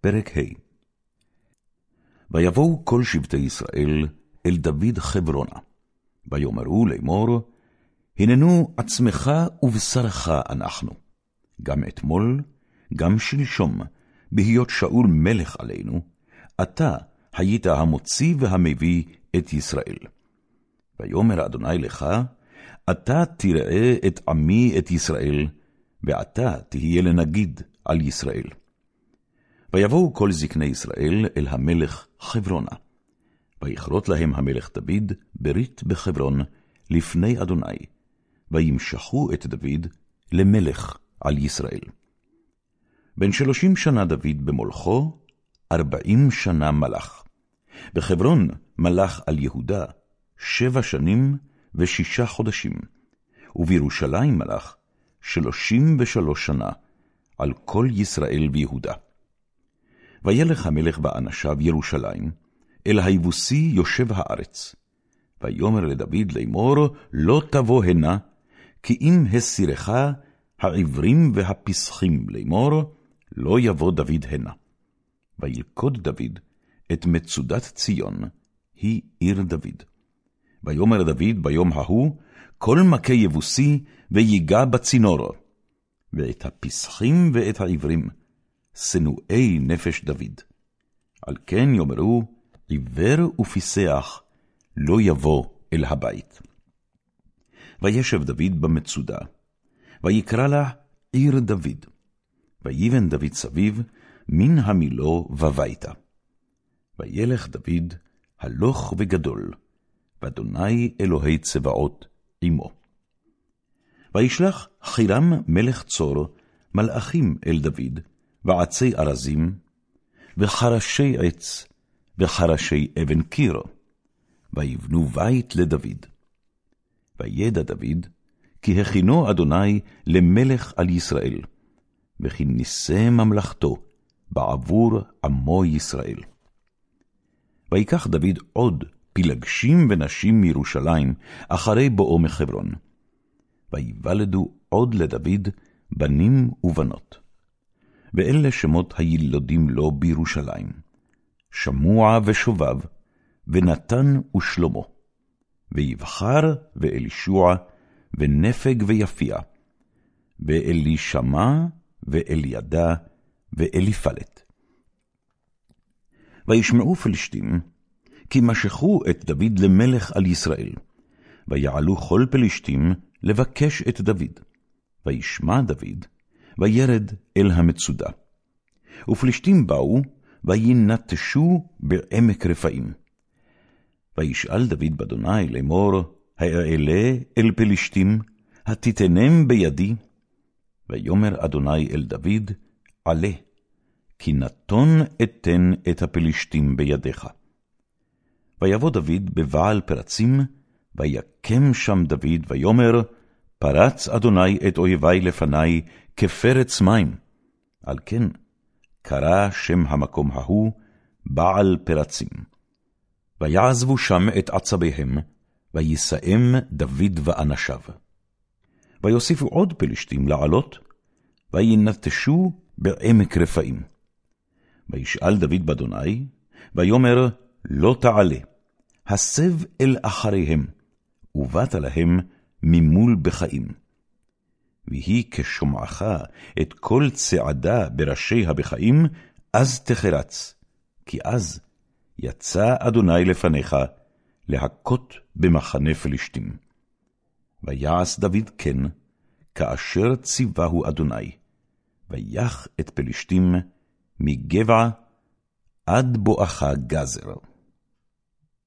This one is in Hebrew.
פרק ה' ויבואו כל שבטי ישראל אל דוד חברונה, ויאמרו לאמור, הננו עצמך ובשרך אנחנו, גם אתמול, גם שלשום, בהיות שאול מלך עלינו, אתה היית המוציא והמביא את ישראל. ויאמר אדוני לך, אתה תראה את עמי את ישראל, ואתה תהיה לנגיד על ישראל. ויבואו כל זקני ישראל אל המלך חברונה. ויכרות להם המלך דוד ברית בחברון לפני אדוני, וימשכו את דוד למלך על ישראל. בן שלושים שנה דוד במולכו, ארבעים שנה מלך. בחברון מלך על יהודה שבע שנים ושישה חודשים, ובירושלים מלך שלושים ושלוש שנה, על כל ישראל ויהודה. וילך המלך באנשיו ירושלים, אל היבוסי יושב הארץ. ויאמר לדוד לאמור, לא תבוא הנה, כי אם הסירך העברים והפסחים לאמור, לא יבוא דוד הנה. וילכוד דוד את מצודת ציון, היא עיר דוד. ויאמר דוד ביום ההוא, כל מכה יבוסי, ויגע בצינור, ואת הפסחים ואת העברים, שנואי נפש דוד. על כן יאמרו, עיוור ופיסח לא יבוא אל הבית. וישב דוד במצודה, ויקרא לה עיר דוד. ויבן דוד סביב, מן המילו בביתה. וילך דוד הלוך וגדול, ואדוני אלוהי צבאות עמו. וישלח חירם מלך צור מלאכים אל דוד, ועצי ארזים, וחרשי עץ, וחרשי אבן קיר, ויבנו בית לדוד. וידע דוד, כי הכינו אדוני למלך על ישראל, וכי נישא ממלכתו בעבור עמו ישראל. ויקח דוד עוד פילגשים ונשים מירושלים, אחרי בואו מחברון. ויוולדו עוד לדוד בנים ובנות. ואלה שמות הילודים לו בירושלים, שמוע ושובב, ונתן ושלמה, ויבחר ואלישוע, ונפג ויפיע, ואלישמע, ואלידע, ואליפלת. וישמעו פלשתים, כי משכו את דוד למלך על ישראל, ויעלו כל פלשתים לבקש את דוד. וישמע דוד, וירד אל המצודה. ופלישתים באו, וינטשו בעמק רפאים. וישאל דוד באדוני לאמור, האעלה אל פלישתים, התיתנם בידי? ויאמר אדוני אל דוד, עלה, כי נתון אתן את הפלישתים בידיך. ויבוא דוד בבעל פרצים, ויקם שם דוד, ויאמר, פרץ אדוני את אויבי לפני כפרץ מים. על כן, קרא שם המקום ההוא בעל פרצים. ויעזבו שם את עצביהם, ויסאם דוד ואנשיו. ויוסיפו עוד פלשתים לעלות, וינטשו בעמק רפאים. וישאל דוד באדוני, ויאמר, לא תעלה, הסב אל אחריהם, ובאת להם ממול בחיים. ויהי כשומעך את כל צעדה בראשי הבחיים, אז תחרץ, כי אז יצא אדוני לפניך להכות במחנה פלישתים. ויעש דוד כן, כאשר ציווהו אדוני, ויח את פלישתים מגבע עד בואכה גזר.